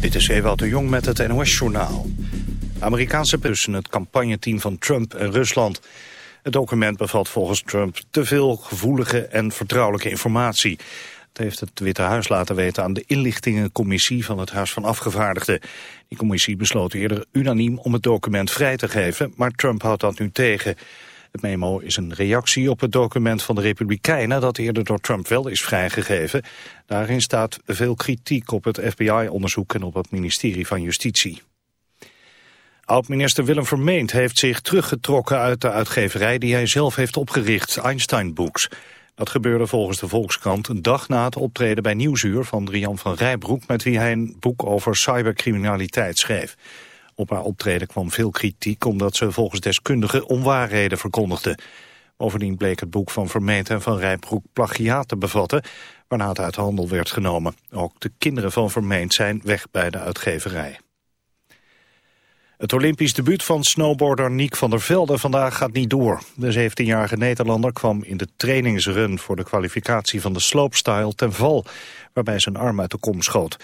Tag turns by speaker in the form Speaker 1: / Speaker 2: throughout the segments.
Speaker 1: Dit is Ewout de Jong met het NOS-journaal. Amerikaanse tussen het campagneteam van Trump en Rusland. Het document bevat volgens Trump te veel gevoelige en vertrouwelijke informatie. Het heeft het Witte Huis laten weten aan de inlichtingencommissie van het Huis van Afgevaardigden. Die commissie besloot eerder unaniem om het document vrij te geven, maar Trump houdt dat nu tegen. Het memo is een reactie op het document van de Republikeinen dat eerder door Trump wel is vrijgegeven. Daarin staat veel kritiek op het FBI-onderzoek en op het ministerie van Justitie. Oud-minister Willem Vermeend heeft zich teruggetrokken uit de uitgeverij die hij zelf heeft opgericht, Einstein Books. Dat gebeurde volgens de Volkskrant een dag na het optreden bij Nieuwsuur van Rian van Rijbroek met wie hij een boek over cybercriminaliteit schreef. Op haar optreden kwam veel kritiek omdat ze volgens deskundigen onwaarheden verkondigde. Bovendien bleek het boek van Vermeent en van Rijbroek plagiaat te bevatten, waarna het uit handel werd genomen. Ook de kinderen van Vermeent zijn weg bij de uitgeverij. Het Olympisch debuut van snowboarder Niek van der Velde vandaag gaat niet door. De 17-jarige Nederlander kwam in de trainingsrun voor de kwalificatie van de slopestyle ten val, waarbij zijn arm uit de kom schoot.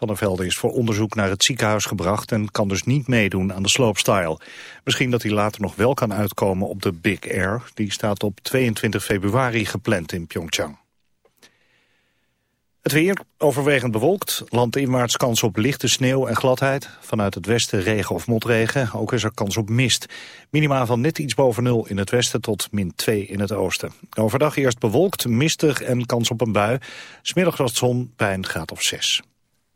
Speaker 1: Van der Velde is voor onderzoek naar het ziekenhuis gebracht en kan dus niet meedoen aan de slopestyle. Misschien dat hij later nog wel kan uitkomen op de Big Air. Die staat op 22 februari gepland in Pyeongchang. Het weer overwegend bewolkt. Landinwaarts kans op lichte sneeuw en gladheid. Vanuit het westen regen of motregen. Ook is er kans op mist. Minima van net iets boven nul in het westen tot min 2 in het oosten. Overdag eerst bewolkt, mistig en kans op een bui. Smiddag was zon bij een graad of 6.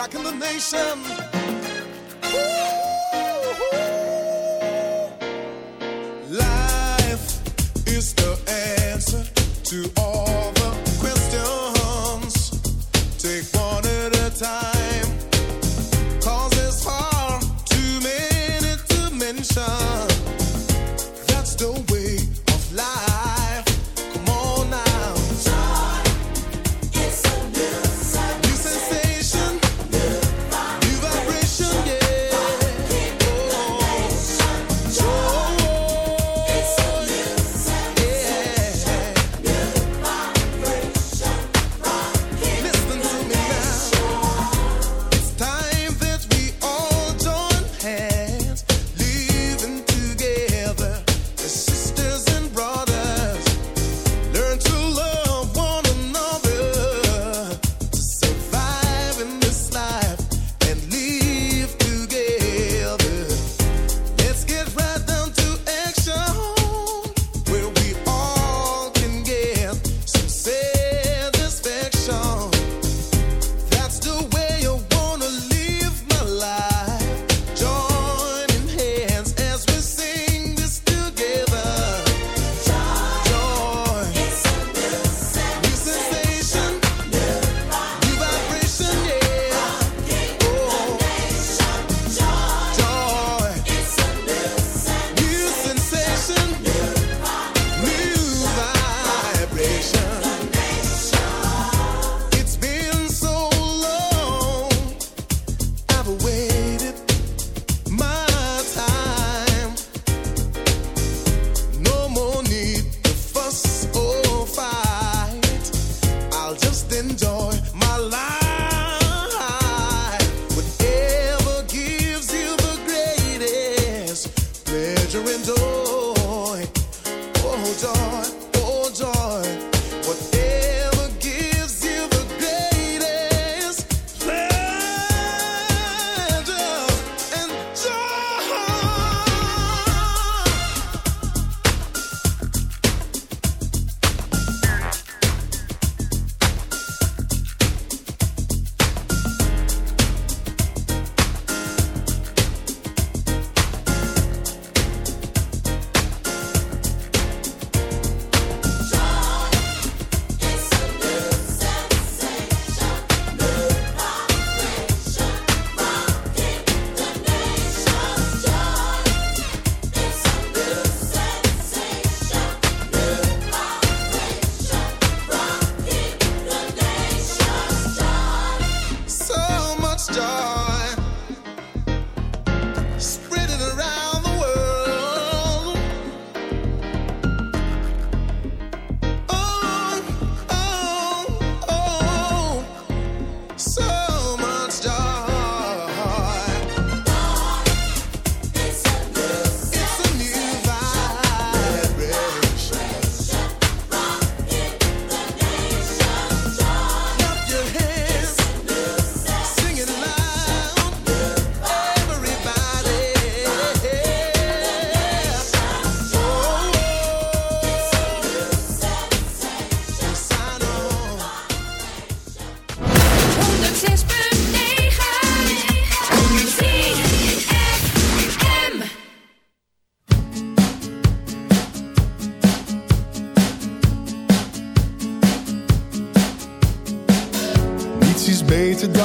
Speaker 2: rocking the nation.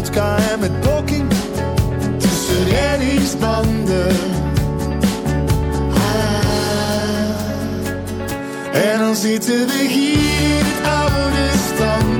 Speaker 2: vodka en met poking tussen reddingsbanden. Ah. En dan zitten we hier in het oude
Speaker 3: stand.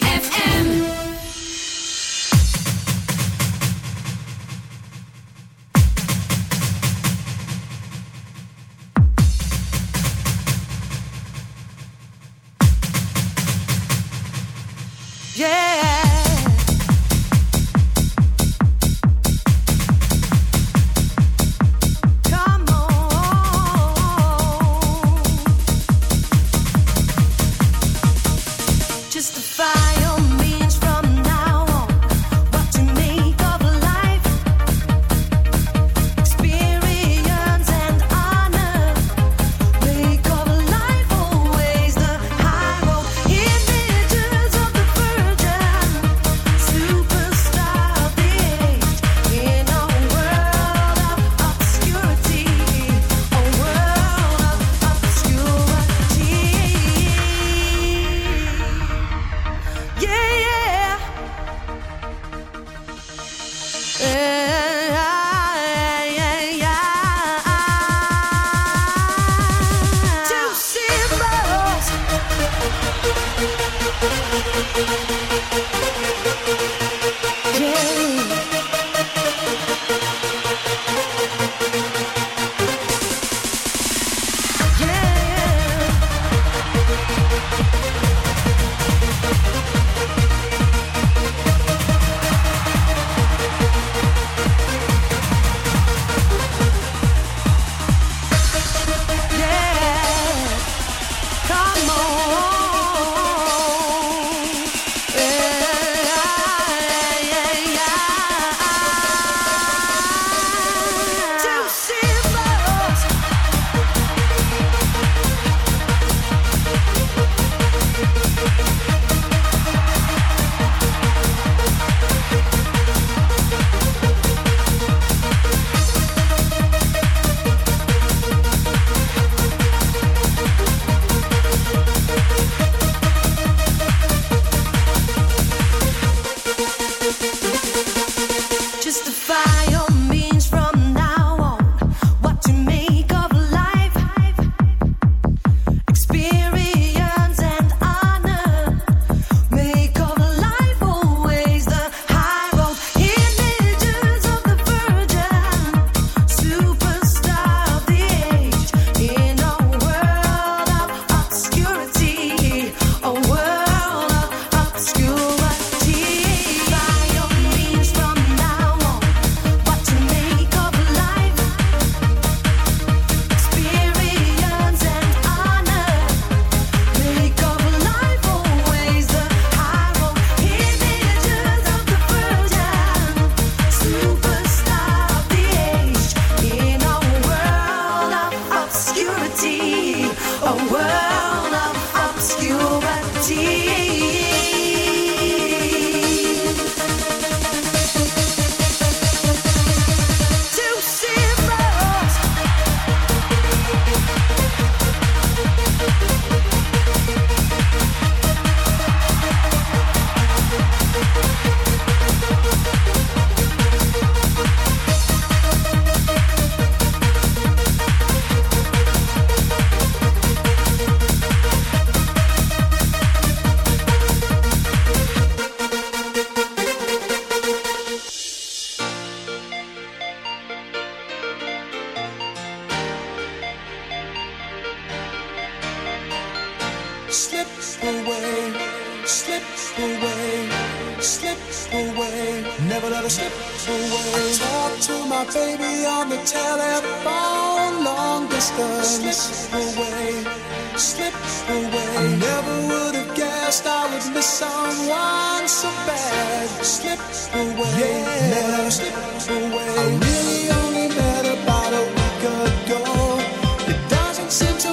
Speaker 3: seems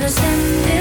Speaker 3: understand it.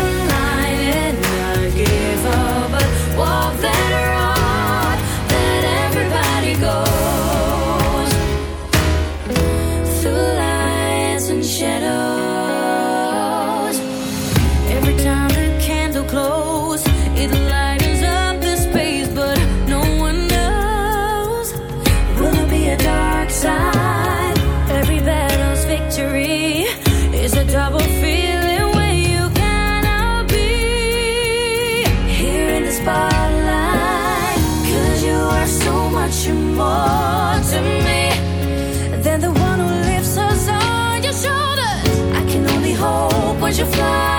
Speaker 3: that's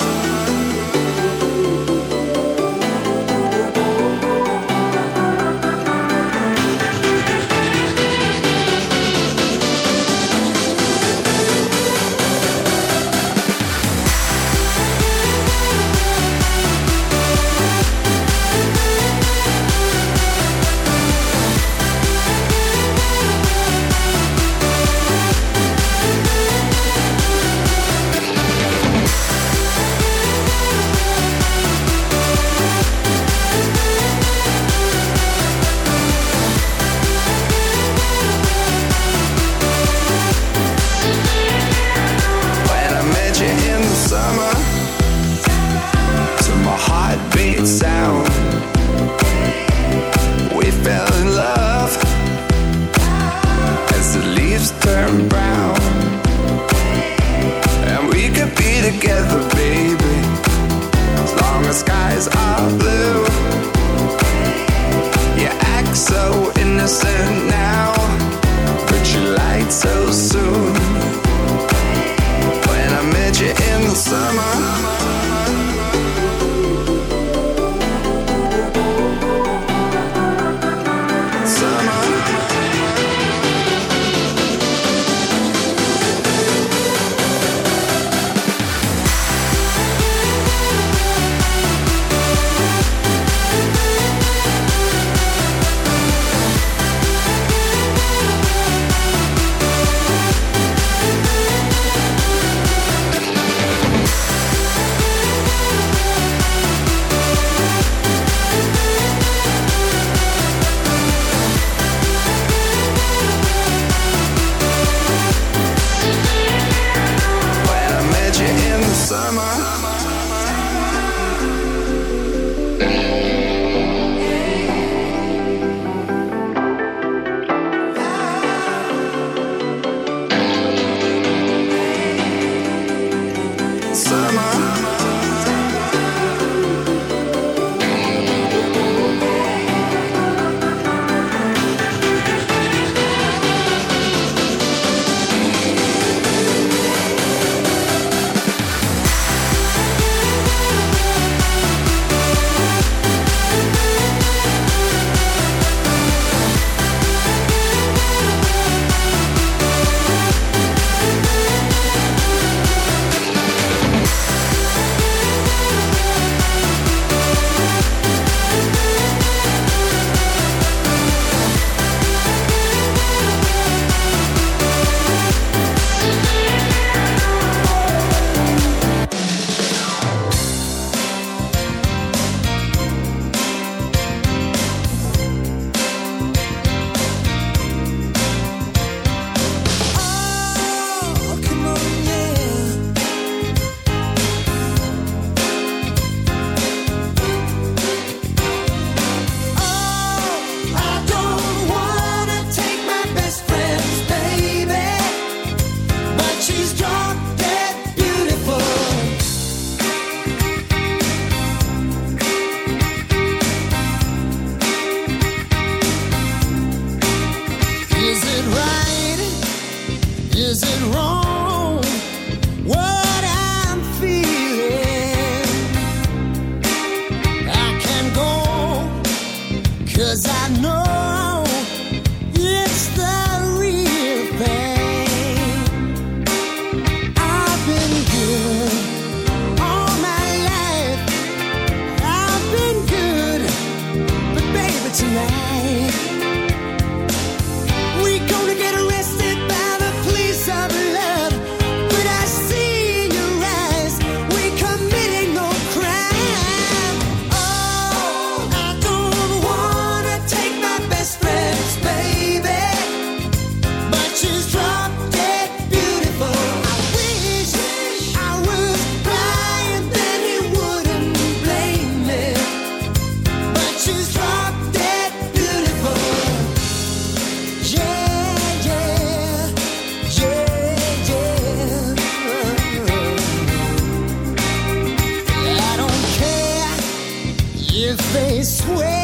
Speaker 4: This
Speaker 5: way.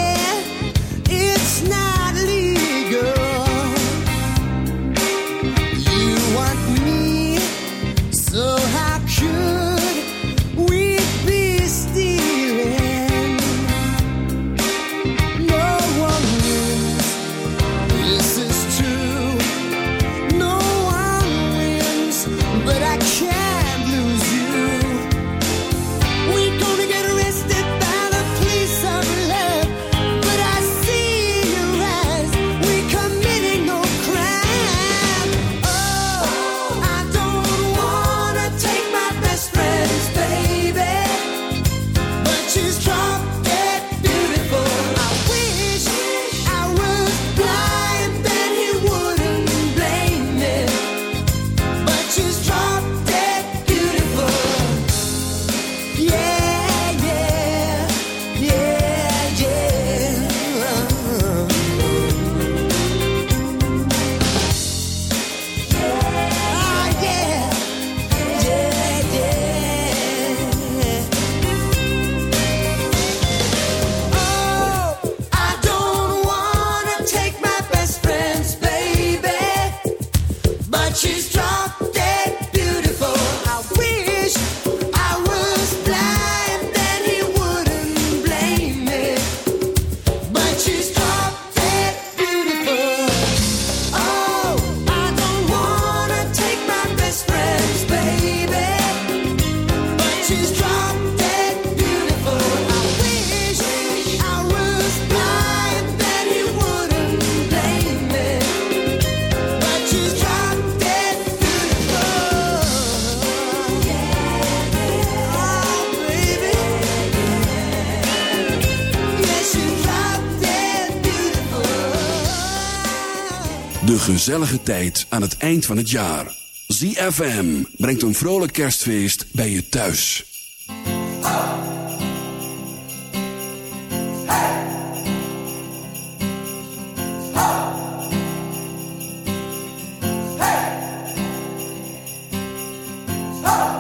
Speaker 5: gezellige tijd aan het eind van het jaar. ZFM brengt een vrolijk kerstfeest bij je thuis.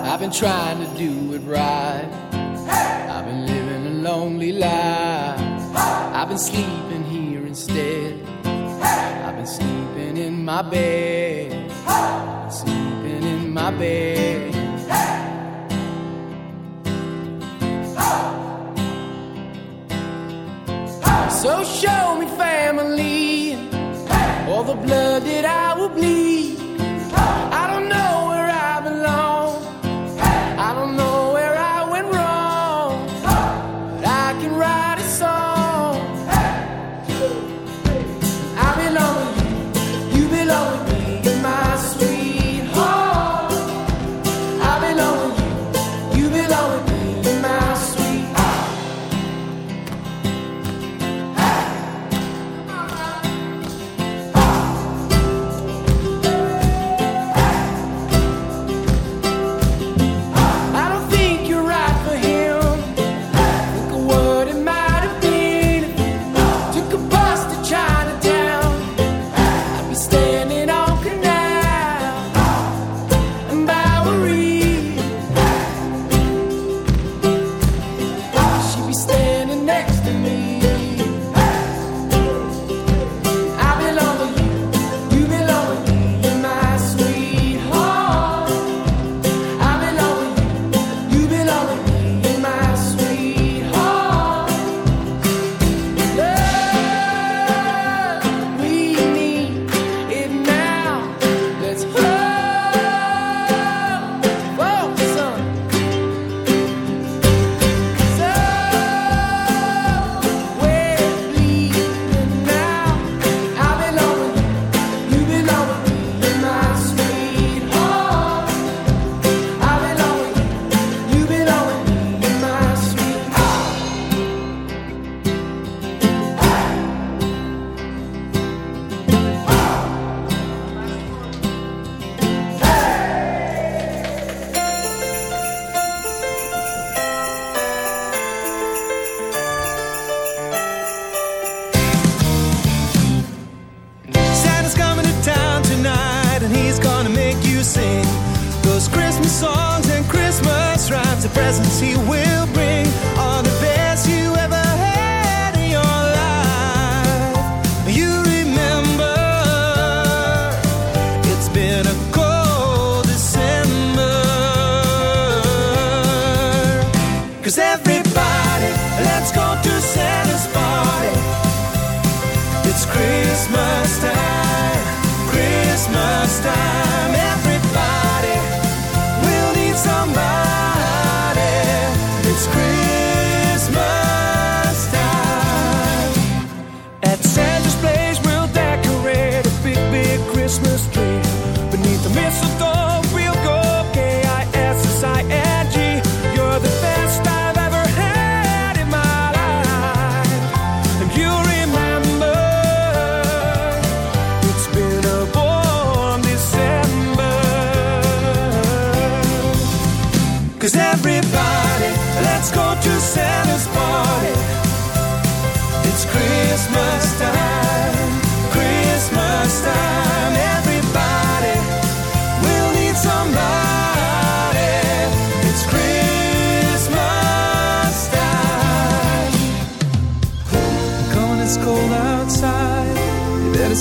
Speaker 6: I've been trying to do it right. I've been living a lonely life. I've been sleeping here instead. I've been sleeping in my bed, hey! sleeping in my bed. Hey! So show me family, hey! all the blood that I will bleed.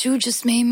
Speaker 3: you
Speaker 7: just made me.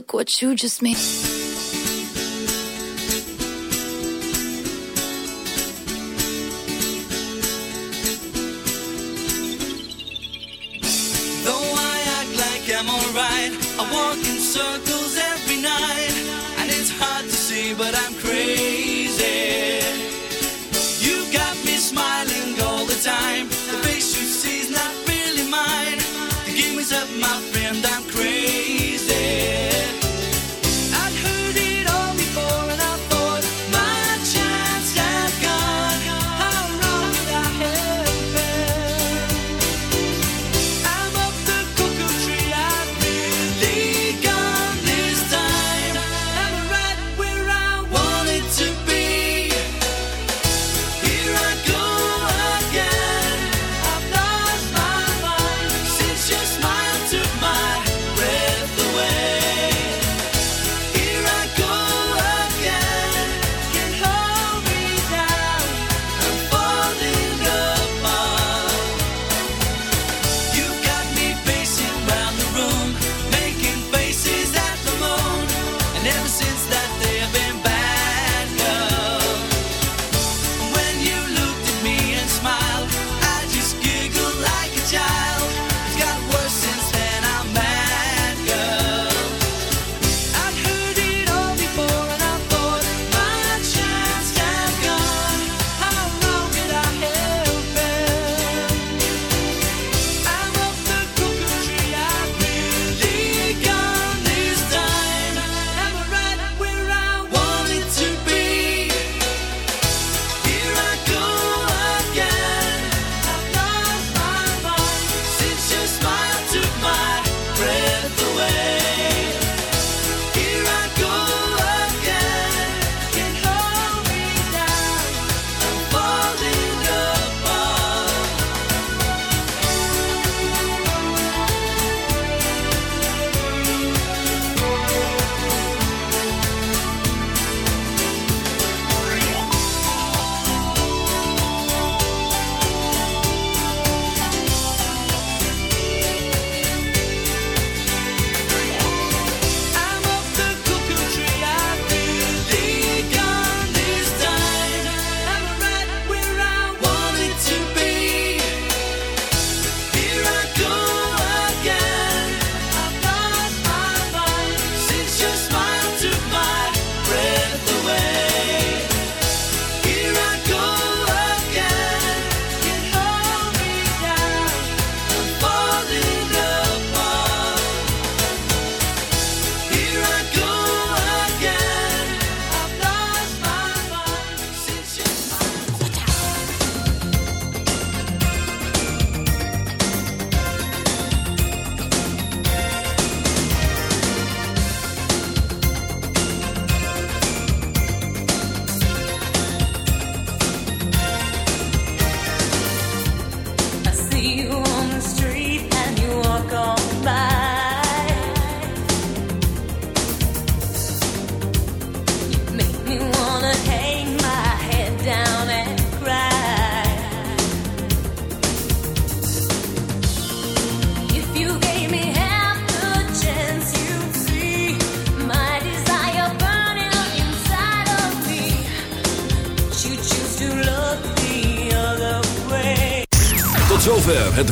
Speaker 7: Look what you just made.
Speaker 8: Though I act like I'm alright, I walk in circles every night, and it's hard to see, but I'm crazy. You got me smiling all the time. The face you see is not really mine. The game is up, my friend. I'm crazy.